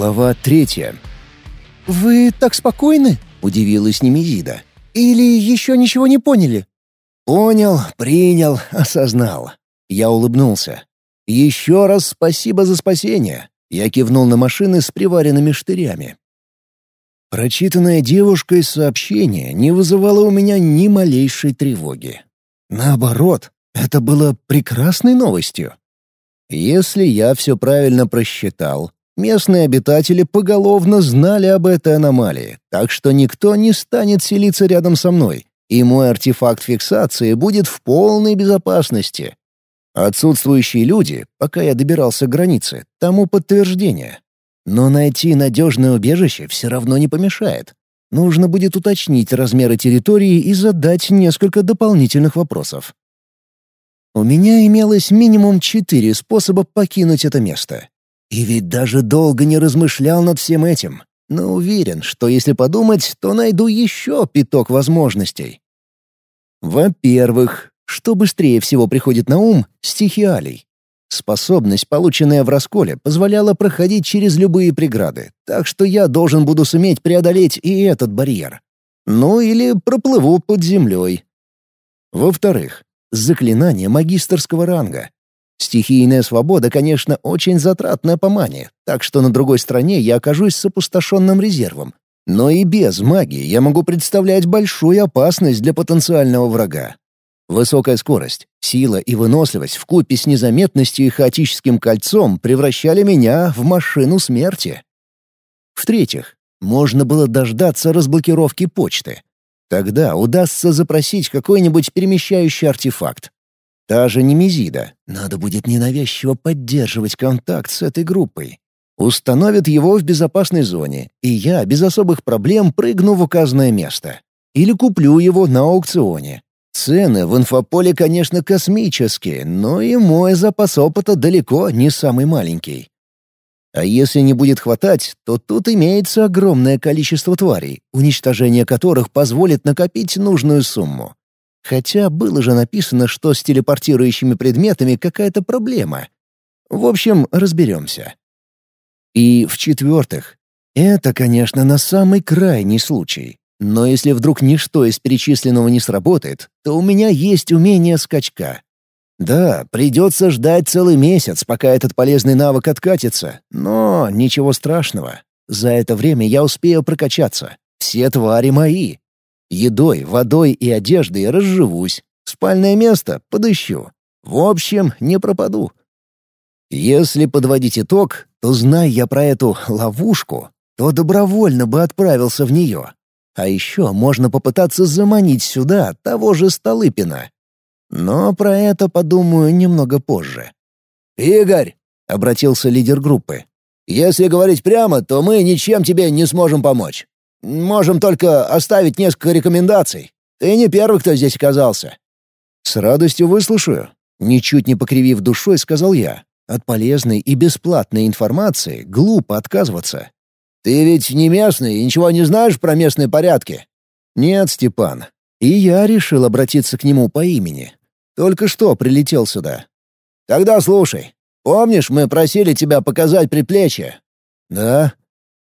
Глава третья. «Вы так спокойны?» — удивилась Немезида. «Или еще ничего не поняли?» «Понял, принял, осознал». Я улыбнулся. «Еще раз спасибо за спасение». Я кивнул на машины с приваренными штырями. Прочитанное девушкой сообщение не вызывало у меня ни малейшей тревоги. Наоборот, это было прекрасной новостью. Если я все правильно просчитал, местные обитатели поголовно знали об этой аномалии, так что никто не станет селиться рядом со мной, и мой артефакт фиксации будет в полной безопасности. Отсутствующие люди, пока я добирался к границе, тому подтверждение. Но найти надежное убежище все равно не помешает. Нужно будет уточнить размеры территории и задать несколько дополнительных вопросов. У меня имелось минимум четыре способа покинуть это место. И ведь даже долго не размышлял над всем этим, но уверен, что если подумать, то найду еще пяток возможностей. Во-первых, что быстрее всего приходит на ум — стихиалий. Способность, полученная в расколе, позволяла проходить через любые преграды, так что я должен буду суметь преодолеть и этот барьер. Ну или проплыву под землей. Во-вторых, заклинание магистерского ранга. Стихийная свобода, конечно, очень затратная по мане, так что на другой стороне я окажусь с опустошенным резервом. Но и без магии я могу представлять большую опасность для потенциального врага. Высокая скорость, сила и выносливость в купе с незаметностью и хаотическим кольцом превращали меня в машину смерти. В-третьих, можно было дождаться разблокировки почты. Тогда удастся запросить какой-нибудь перемещающий артефакт. Та же Немезида. Надо будет ненавязчиво поддерживать контакт с этой группой. Установят его в безопасной зоне, и я без особых проблем прыгну в указанное место. Или куплю его на аукционе. Цены в инфополе, конечно, космические, но и мой запас опыта далеко не самый маленький. А если не будет хватать, то тут имеется огромное количество тварей, уничтожение которых позволит накопить нужную сумму. Хотя было же написано, что с телепортирующими предметами какая-то проблема. В общем, разберемся. И в-четвертых, это, конечно, на самый крайний случай. Но если вдруг ничто из перечисленного не сработает, то у меня есть умение скачка. Да, придется ждать целый месяц, пока этот полезный навык откатится, но ничего страшного. За это время я успею прокачаться. Все твари мои. Едой, водой и одеждой разживусь. Спальное место подыщу. В общем, не пропаду. Если подводить итог, то, зная я про эту ловушку, то добровольно бы отправился в нее. А еще можно попытаться заманить сюда того же Столыпина. Но про это подумаю немного позже. «Игорь!» — обратился лидер группы. «Если говорить прямо, то мы ничем тебе не сможем помочь. Можем только оставить несколько рекомендаций. Ты не первый, кто здесь оказался». «С радостью выслушаю», — ничуть не покривив душой, сказал я. От полезной и бесплатной информации глупо отказываться. «Ты ведь не местный и ничего не знаешь про местные порядки?» «Нет, Степан. И я решил обратиться к нему по имени. Только что прилетел сюда». «Тогда слушай. Помнишь, мы просили тебя показать предплечье?» «Да».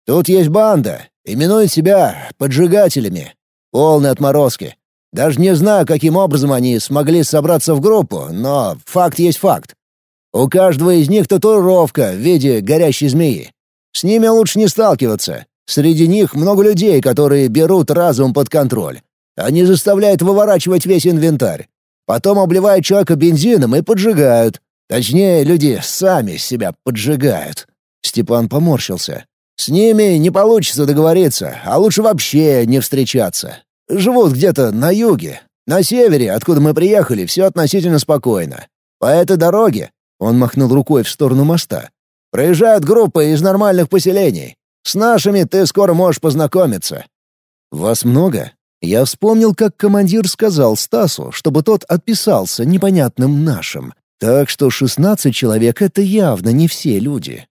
«Тут есть банда. Именует себя поджигателями. Полные отморозки. Даже не знаю, каким образом они смогли собраться в группу, но факт есть факт. У каждого из них татуировка в виде горящей змеи. С ними лучше не сталкиваться. Среди них много людей, которые берут разум под контроль. Они заставляют выворачивать весь инвентарь. Потом обливают человека бензином и поджигают. Точнее, люди сами себя поджигают. Степан поморщился. С ними не получится договориться, а лучше вообще не встречаться. Живут где-то на юге. На севере, откуда мы приехали, все относительно спокойно. По этой дороге, он махнул рукой в сторону моста, Проезжают группы из нормальных поселений. С нашими ты скоро можешь познакомиться». «Вас много?» Я вспомнил, как командир сказал Стасу, чтобы тот отписался непонятным нашим. Так что шестнадцать человек — это явно не все люди.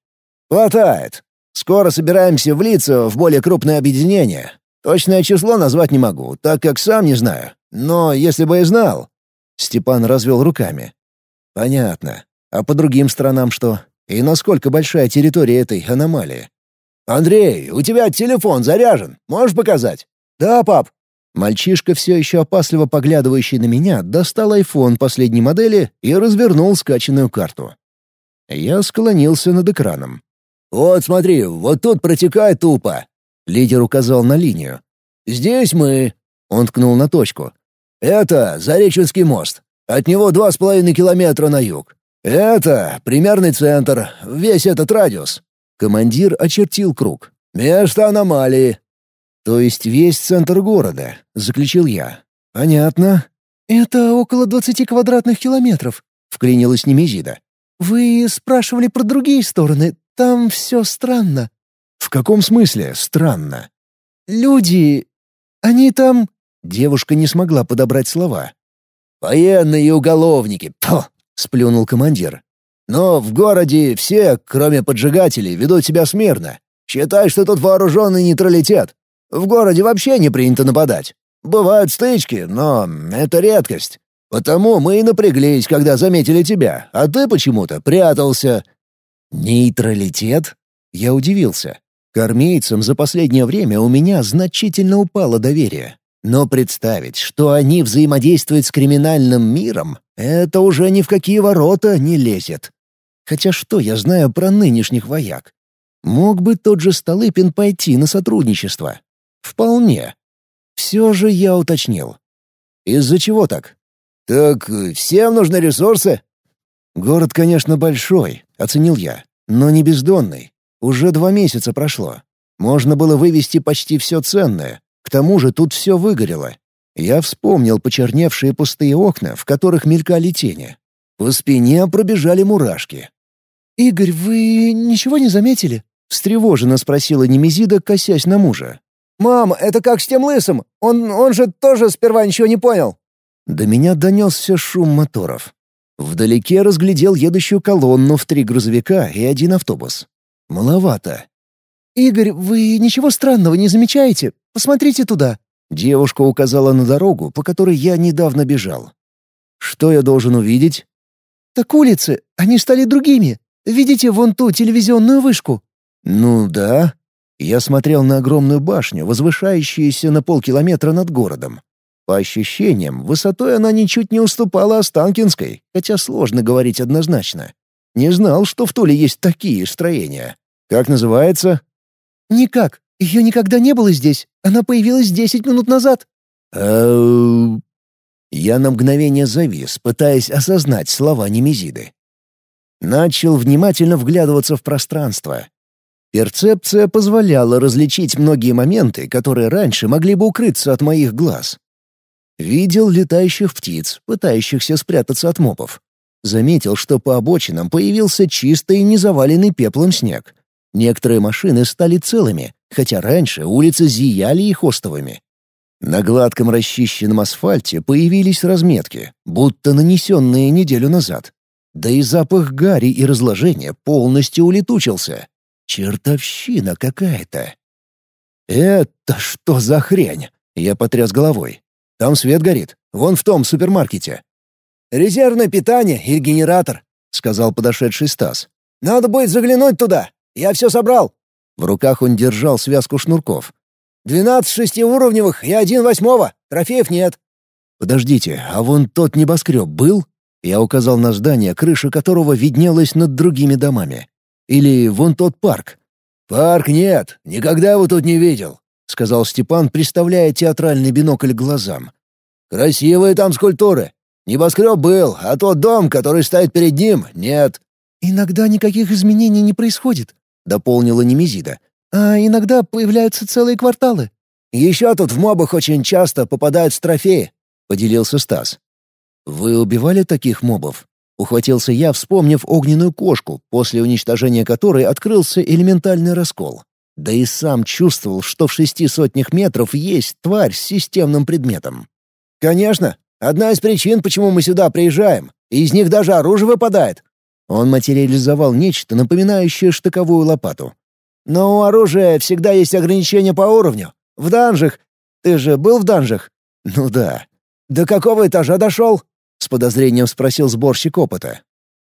«Хватает. Скоро собираемся влиться в более крупное объединение. Точное число назвать не могу, так как сам не знаю. Но если бы и знал...» Степан развел руками. «Понятно. А по другим странам что? И насколько большая территория этой аномалии? «Андрей, у тебя телефон заряжен. Можешь показать?» «Да, пап». Мальчишка, все еще опасливо поглядывающий на меня, достал айфон последней модели и развернул скачанную карту. Я склонился над экраном. «Вот смотри, вот тут протекает тупо». Лидер указал на линию. «Здесь мы...» — он ткнул на точку. «Это Зареченский мост. От него два с половиной километра на юг. Это примерный центр, весь этот радиус». Командир очертил круг. «Место аномалии». «То есть весь центр города», — заключил я. «Понятно». «Это около двадцати квадратных километров», — вклинилась Немезида. «Вы спрашивали про другие стороны. Там все странно». «В каком смысле странно?» «Люди... Они там...» Девушка не смогла подобрать слова. «Военные и уголовники, Пфу! сплюнул командир. «Но в городе все, кроме поджигателей, ведут себя смирно. Считай, что тут вооруженный нейтралитет. В городе вообще не принято нападать. Бывают стычки, но это редкость. Потому мы и напряглись, когда заметили тебя, а ты почему-то прятался». «Нейтралитет?» Я удивился. К армейцам за последнее время у меня значительно упало доверие. Но представить, что они взаимодействуют с криминальным миром, это уже ни в какие ворота не лезет. Хотя что я знаю про нынешних вояк? Мог бы тот же Столыпин пойти на сотрудничество? Вполне. Все же я уточнил. Из-за чего так? «Так всем нужны ресурсы?» «Город, конечно, большой», — оценил я, — «но не бездонный. Уже два месяца прошло. Можно было вывести почти все ценное. К тому же тут все выгорело. Я вспомнил почерневшие пустые окна, в которых мелькали тени. По спине пробежали мурашки. «Игорь, вы ничего не заметили?» — встревоженно спросила Немезида, косясь на мужа. «Мам, это как с тем лысым. Он, он же тоже сперва ничего не понял». До меня донесся шум моторов. Вдалеке разглядел едущую колонну в три грузовика и один автобус. Маловато. «Игорь, вы ничего странного не замечаете? Посмотрите туда». Девушка указала на дорогу, по которой я недавно бежал. «Что я должен увидеть?» «Так улицы, они стали другими. Видите вон ту телевизионную вышку?» «Ну да». Я смотрел на огромную башню, возвышающуюся на полкилометра над городом. По ощущениям, высотой она ничуть не уступала Останкинской, хотя сложно говорить однозначно. Не знал, что в Туле есть такие строения. Как называется? «Никак. Ее никогда не было здесь. Она появилась десять минут назад». Я на мгновение завис, пытаясь осознать слова Немезиды. Начал внимательно вглядываться в пространство. Перцепция позволяла различить многие моменты, которые раньше могли бы укрыться от моих глаз. Видел летающих птиц, пытающихся спрятаться от мопов. Заметил, что по обочинам появился чистый, незаваленный пеплом снег. Некоторые машины стали целыми, хотя раньше улицы зияли их остовами. На гладком расчищенном асфальте появились разметки, будто нанесенные неделю назад. Да и запах гари и разложения полностью улетучился. Чертовщина какая-то. «Это что за хрень?» — я потряс головой. Там свет горит. Вон в том супермаркете». «Резервное питание и генератор», — сказал подошедший Стас. «Надо будет заглянуть туда. Я все собрал». В руках он держал связку шнурков. «Двенадцать шестиуровневых и один восьмого. Трофеев нет». «Подождите, а вон тот небоскреб был?» Я указал на здание, крыша которого виднелась над другими домами. «Или вон тот парк?» «Парк нет. Никогда его тут не видел. — сказал Степан, приставляя театральный бинокль к глазам. «Красивые там скульптуры. Небоскреб был, а тот дом, который стоит перед ним, нет». «Иногда никаких изменений не происходит», — дополнила Немезида. «А иногда появляются целые кварталы». «Еще тут в мобах очень часто попадают трофеи», — поделился Стас. «Вы убивали таких мобов?» Ухватился я, вспомнив огненную кошку, после уничтожения которой открылся элементальный раскол. Да и сам чувствовал, что в шести сотнях метров есть тварь с системным предметом. «Конечно. Одна из причин, почему мы сюда приезжаем. Из них даже оружие выпадает». Он материализовал нечто, напоминающее штыковую лопату. «Но у оружия всегда есть ограничения по уровню. В данжах. Ты же был в данжах?» «Ну да». «До какого этажа дошел?» — с подозрением спросил сборщик опыта.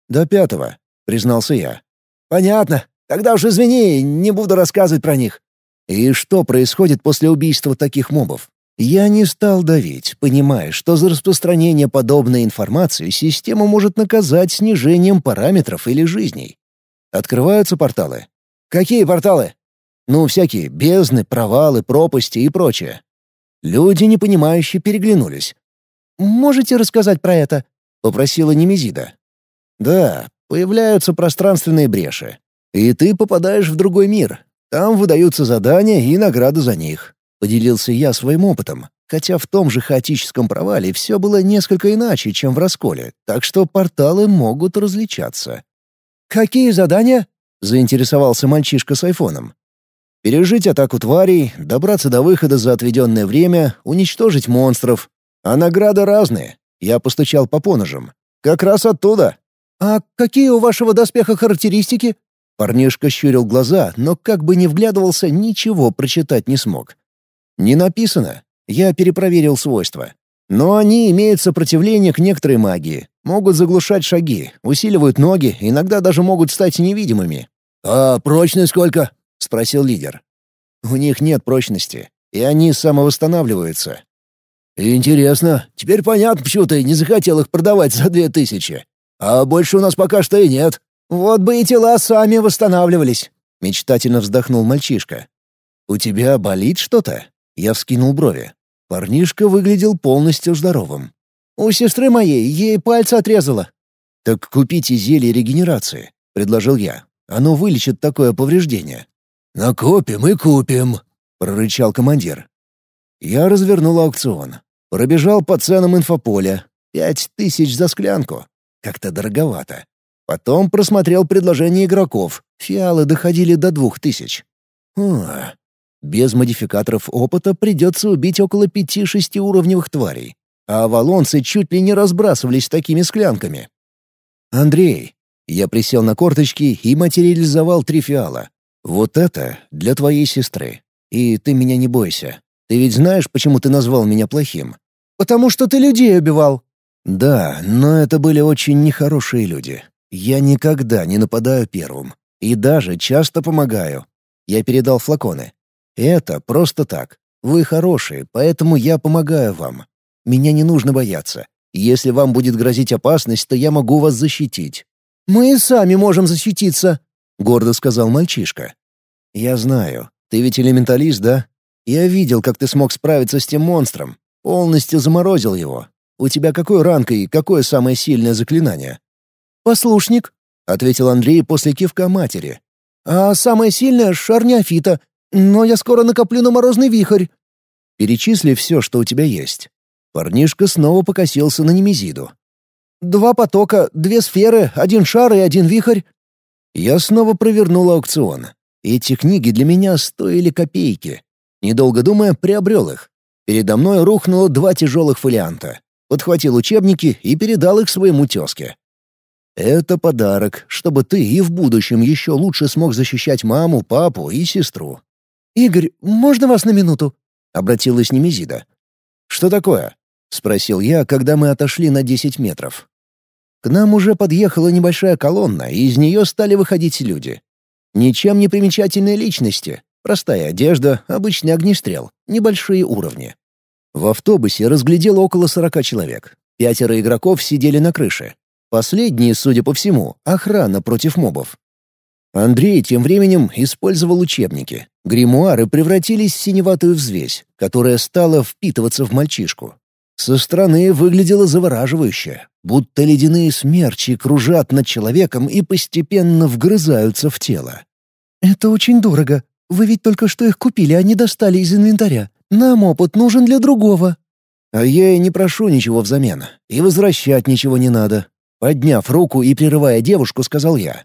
«До пятого», — признался я. «Понятно. Тогда уж извини, не буду рассказывать про них». И что происходит после убийства таких мобов? Я не стал давить, понимая, что за распространение подобной информации система может наказать снижением параметров или жизней. Открываются порталы. «Какие порталы?» Ну, всякие бездны, провалы, пропасти и прочее. Люди, непонимающе, переглянулись. «Можете рассказать про это?» — попросила Немезида. «Да, появляются пространственные бреши. И ты попадаешь в другой мир. Там выдаются задания и награды за них. Поделился я своим опытом, хотя в том же хаотическом провале все было несколько иначе, чем в расколе, так что порталы могут различаться. «Какие задания?» — заинтересовался мальчишка с айфоном. «Пережить атаку тварей, добраться до выхода за отведенное время, уничтожить монстров. А награды разные. Я постучал по поножам. Как раз оттуда». «А какие у вашего доспеха характеристики?» Парнишка щурил глаза, но как бы не вглядывался, ничего прочитать не смог. «Не написано. Я перепроверил свойства. Но они имеют сопротивление к некоторой магии, могут заглушать шаги, усиливают ноги, иногда даже могут стать невидимыми». «А прочность сколько?» — спросил лидер. «У них нет прочности, и они самовосстанавливаются». «Интересно. Теперь понятно, почему ты не захотел их продавать за две тысячи. А больше у нас пока что и нет». «Вот бы и тела сами восстанавливались», — мечтательно вздохнул мальчишка. «У тебя болит что-то?» Я вскинул брови. Парнишка выглядел полностью здоровым. «У сестры моей ей пальцы отрезало». «Так купите зелье регенерации», — предложил я. «Оно вылечит такое повреждение». «Накопим и купим», — прорычал командир. Я развернул аукцион. Пробежал по ценам инфополя. Пять тысяч за склянку. Как-то дороговато. Потом просмотрел предложения игроков. Фиалы доходили до двух тысяч. О, без модификаторов опыта придется убить около пяти-шести уровневых тварей. А авалонцы чуть ли не разбрасывались такими склянками. «Андрей». Я присел на корточки и материализовал три фиала. «Вот это для твоей сестры. И ты меня не бойся. Ты ведь знаешь, почему ты назвал меня плохим?» «Потому что ты людей убивал». «Да, но это были очень нехорошие люди. Я никогда не нападаю первым. И даже часто помогаю. Я передал флаконы. Это просто так. Вы хорошие, поэтому я помогаю вам. Меня не нужно бояться. Если вам будет грозить опасность, то я могу вас защитить». «Мы и сами можем защититься», — гордо сказал мальчишка. «Я знаю. Ты ведь элементалист, да? Я видел, как ты смог справиться с тем монстром. Полностью заморозил его. У тебя какой ранг и какое самое сильное заклинание?» «Послушник», — ответил Андрей после кивка матери. «А самое сильное — шарняфита, но я скоро накоплю на морозный вихрь». «Перечисли все, что у тебя есть». Парнишка снова покосился на Немезиду. «Два потока, две сферы, один шар и один вихрь». Я снова провернул аукцион. Эти книги для меня стоили копейки. Недолго думая, приобрел их. Передо мной рухнуло два тяжелых фолианта. Подхватил учебники и передал их своему тезке. Это подарок, чтобы ты и в будущем еще лучше смог защищать маму, папу и сестру. «Игорь, можно вас на минуту?» — обратилась Немезида. «Что такое?» — спросил я, когда мы отошли на десять метров. К нам уже подъехала небольшая колонна, и из нее стали выходить люди. Ничем не примечательные личности. Простая одежда, обычный огнестрел, небольшие уровни. В автобусе разглядел около сорока человек. Пятеро игроков сидели на крыше. Последние, судя по всему, охрана против мобов. Андрей тем временем использовал учебники. Гримуары превратились в синеватую взвесь, которая стала впитываться в мальчишку. Со стороны выглядело завораживающе, будто ледяные смерчи кружат над человеком и постепенно вгрызаются в тело. «Это очень дорого. Вы ведь только что их купили, а не достали из инвентаря. Нам опыт нужен для другого». «А я и не прошу ничего взамен, и возвращать ничего не надо. Подняв руку и прерывая девушку, сказал я.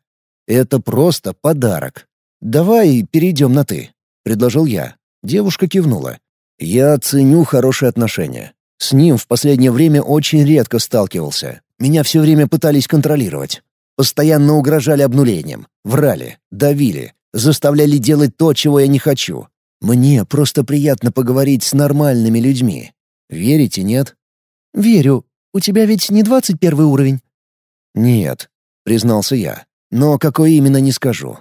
«Это просто подарок. Давай перейдем на «ты», — предложил я. Девушка кивнула. «Я ценю хорошие отношения. С ним в последнее время очень редко сталкивался. Меня все время пытались контролировать. Постоянно угрожали обнулением, врали, давили, заставляли делать то, чего я не хочу. Мне просто приятно поговорить с нормальными людьми. Верите, нет?» «Верю. У тебя ведь не двадцать первый уровень?» «Нет», — признался я, — «но какой именно не скажу.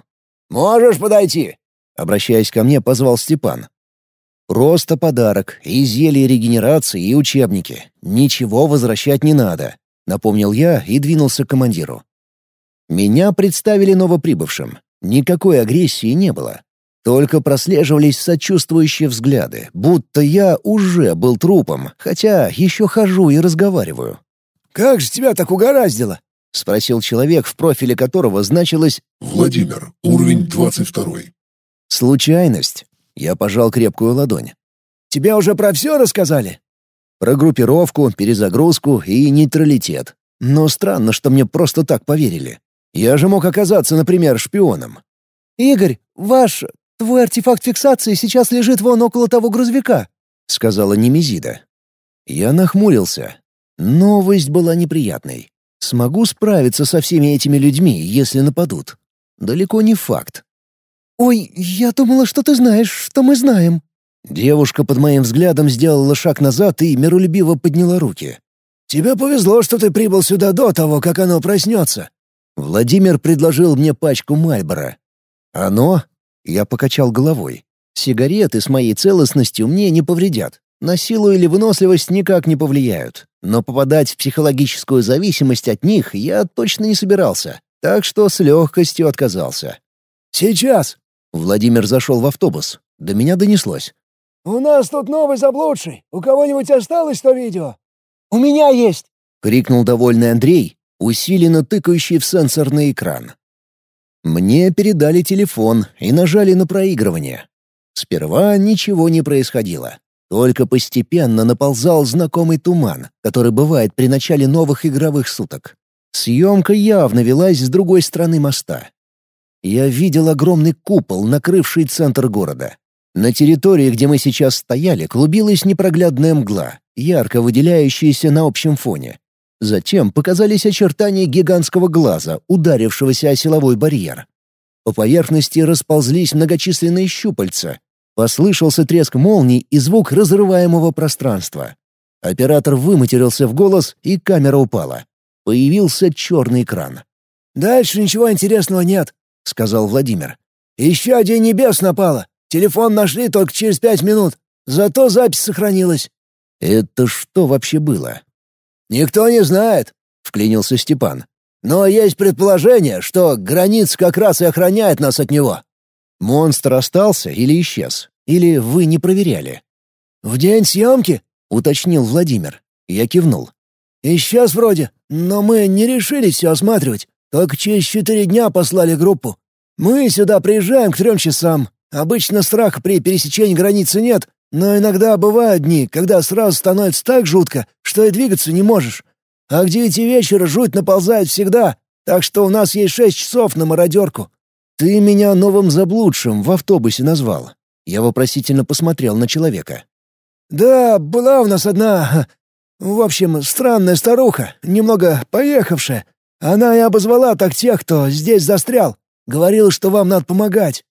Можешь подойти?» Обращаясь ко мне, позвал Степан. «Просто подарок, и зелье регенерации, и учебники. Ничего возвращать не надо», — напомнил я и двинулся к командиру. Меня представили новоприбывшим. Никакой агрессии не было. Только прослеживались сочувствующие взгляды, будто я уже был трупом, хотя еще хожу и разговариваю. «Как же тебя так угораздило?» — спросил человек, в профиле которого значилось «Владимир, уровень 22». «Случайность». Я пожал крепкую ладонь. «Тебе уже про все рассказали?» Про группировку, перезагрузку и нейтралитет. Но странно, что мне просто так поверили. Я же мог оказаться, например, шпионом. «Игорь, ваш... твой артефакт фиксации сейчас лежит вон около того грузовика», — сказала Немезида. Я нахмурился. Новость была неприятной. Смогу справиться со всеми этими людьми, если нападут. Далеко не факт. «Ой, я думала, что ты знаешь, что мы знаем». Девушка под моим взглядом сделала шаг назад и миролюбиво подняла руки. «Тебе повезло, что ты прибыл сюда до того, как оно проснется». Владимир предложил мне пачку Мальбора. «Оно?» Я покачал головой. «Сигареты с моей целостностью мне не повредят. На силу или выносливость никак не повлияют. Но попадать в психологическую зависимость от них я точно не собирался, так что с легкостью отказался. «Сейчас!» Владимир зашел в автобус. До меня донеслось. «У нас тут новый заблудший. У кого-нибудь осталось то видео?» «У меня есть!» — крикнул довольный Андрей, усиленно тыкающий в сенсорный экран. Мне передали телефон и нажали на проигрывание. Сперва ничего не происходило. Только постепенно наползал знакомый туман, который бывает при начале новых игровых суток. Съемка явно велась с другой стороны моста. Я видел огромный купол, накрывший центр города. На территории, где мы сейчас стояли, клубилась непроглядная мгла, ярко выделяющаяся на общем фоне. Затем показались очертания гигантского глаза, ударившегося о силовой барьер. По поверхности расползлись многочисленные щупальца, Послышался треск молний и звук разрываемого пространства. Оператор выматерился в голос, и камера упала. Появился черный экран. «Дальше ничего интересного нет», — сказал Владимир. «Еще день небес напало. Телефон нашли только через пять минут. Зато запись сохранилась». «Это что вообще было?» «Никто не знает», — вклинился Степан. «Но есть предположение, что границ как раз и охраняет нас от него». Монстр остался или исчез? Или вы не проверяли? «В день съемки?» — уточнил Владимир. Я кивнул. «Исчез вроде, но мы не решились все осматривать. Только через четыре дня послали группу. Мы сюда приезжаем к трем часам. Обычно страха при пересечении границы нет, но иногда бывают дни, когда сразу становится так жутко, что и двигаться не можешь. А к девяти вечера жуть наползает всегда, так что у нас есть шесть часов на мародерку. «Ты меня новым заблудшим в автобусе назвал». Я вопросительно посмотрел на человека. «Да, была у нас одна... В общем, странная старуха, немного поехавшая. Она и обозвала так тех, кто здесь застрял. Говорила, что вам надо помогать».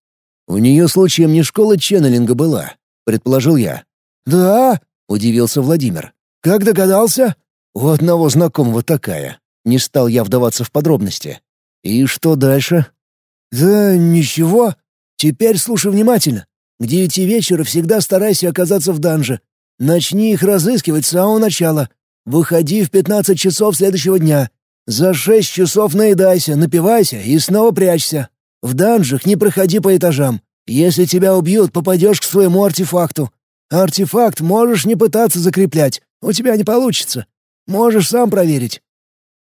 «У нее случаем не школа ченнелинга была», — предположил я. «Да?» — удивился Владимир. «Как догадался?» «У одного знакомого такая». Не стал я вдаваться в подробности. «И что дальше?» «Да ничего. Теперь слушай внимательно. К девяти вечера всегда старайся оказаться в данже. Начни их разыскивать с самого начала. Выходи в пятнадцать часов следующего дня. За шесть часов наедайся, напивайся и снова прячься. В данжах не проходи по этажам. Если тебя убьют, попадешь к своему артефакту. Артефакт можешь не пытаться закреплять. У тебя не получится. Можешь сам проверить».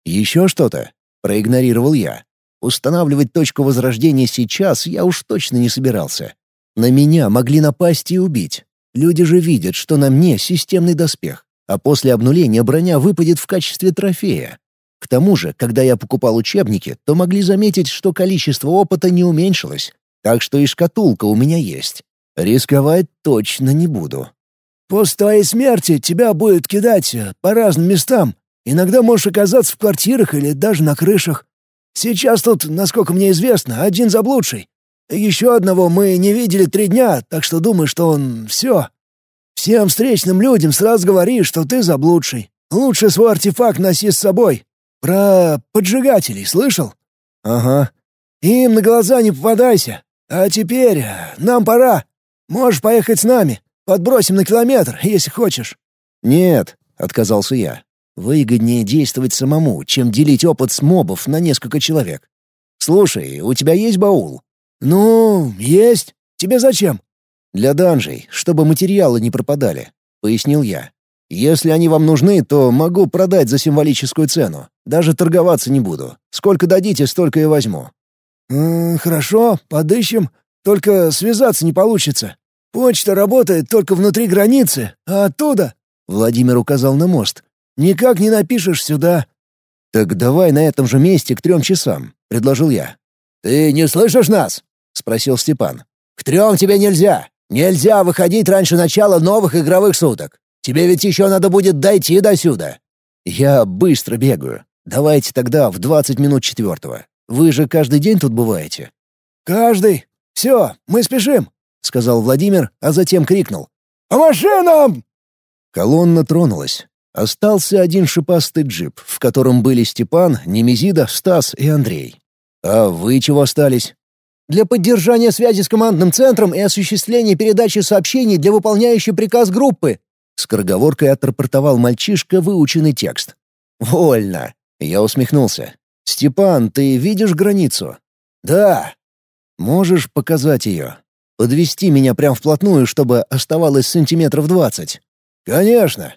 «Еще что-то?» — проигнорировал я. Устанавливать точку возрождения сейчас я уж точно не собирался. На меня могли напасть и убить. Люди же видят, что на мне системный доспех, а после обнуления броня выпадет в качестве трофея. К тому же, когда я покупал учебники, то могли заметить, что количество опыта не уменьшилось, так что и шкатулка у меня есть. Рисковать точно не буду. «После твоей смерти тебя будет кидать э, по разным местам. Иногда можешь оказаться в квартирах или даже на крышах. Сейчас тут, насколько мне известно, один заблудший. Еще одного мы не видели три дня, так что думаю, что он все. Всем встречным людям сразу говори, что ты заблудший. Лучше свой артефакт носи с собой. Про поджигателей слышал? Ага. Им на глаза не попадайся. А теперь нам пора. Можешь поехать с нами. Подбросим на километр, если хочешь». «Нет», — отказался я. «Выгоднее действовать самому, чем делить опыт с мобов на несколько человек. Слушай, у тебя есть баул?» «Ну, есть. Тебе зачем?» «Для данжей, чтобы материалы не пропадали», — пояснил я. «Если они вам нужны, то могу продать за символическую цену. Даже торговаться не буду. Сколько дадите, столько и возьму». «М -м, «Хорошо, подыщем. Только связаться не получится. Почта работает только внутри границы, а оттуда...» — Владимир указал на мост. «Никак не напишешь сюда». «Так давай на этом же месте к трем часам», — предложил я. «Ты не слышишь нас?» — спросил Степан. «К трем тебе нельзя. Нельзя выходить раньше начала новых игровых суток. Тебе ведь еще надо будет дойти до сюда». «Я быстро бегаю. Давайте тогда в двадцать минут четвертого. Вы же каждый день тут бываете?» «Каждый. Все, мы спешим», — сказал Владимир, а затем крикнул. «По машинам!» Колонна тронулась. Остался один шипастый джип, в котором были Степан, Немезида, Стас и Андрей. «А вы чего остались?» «Для поддержания связи с командным центром и осуществления передачи сообщений для выполняющей приказ группы», Скороговоркой отрапортовал мальчишка выученный текст. «Вольно!» Я усмехнулся. «Степан, ты видишь границу?» «Да». «Можешь показать ее? Подвести меня прямо вплотную, чтобы оставалось сантиметров двадцать?» «Конечно».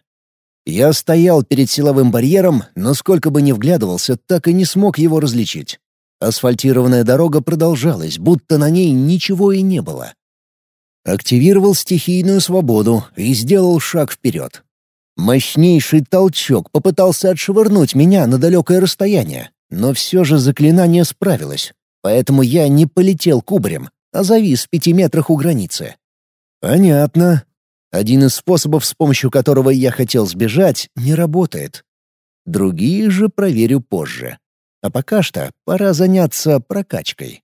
Я стоял перед силовым барьером, но сколько бы ни вглядывался, так и не смог его различить. Асфальтированная дорога продолжалась, будто на ней ничего и не было. Активировал стихийную свободу и сделал шаг вперед. Мощнейший толчок попытался отшвырнуть меня на далекое расстояние, но все же заклинание справилось, поэтому я не полетел кубарем, а завис в пяти метрах у границы. Понятно. Один из способов, с помощью которого я хотел сбежать, не работает. Другие же проверю позже. А пока что пора заняться прокачкой.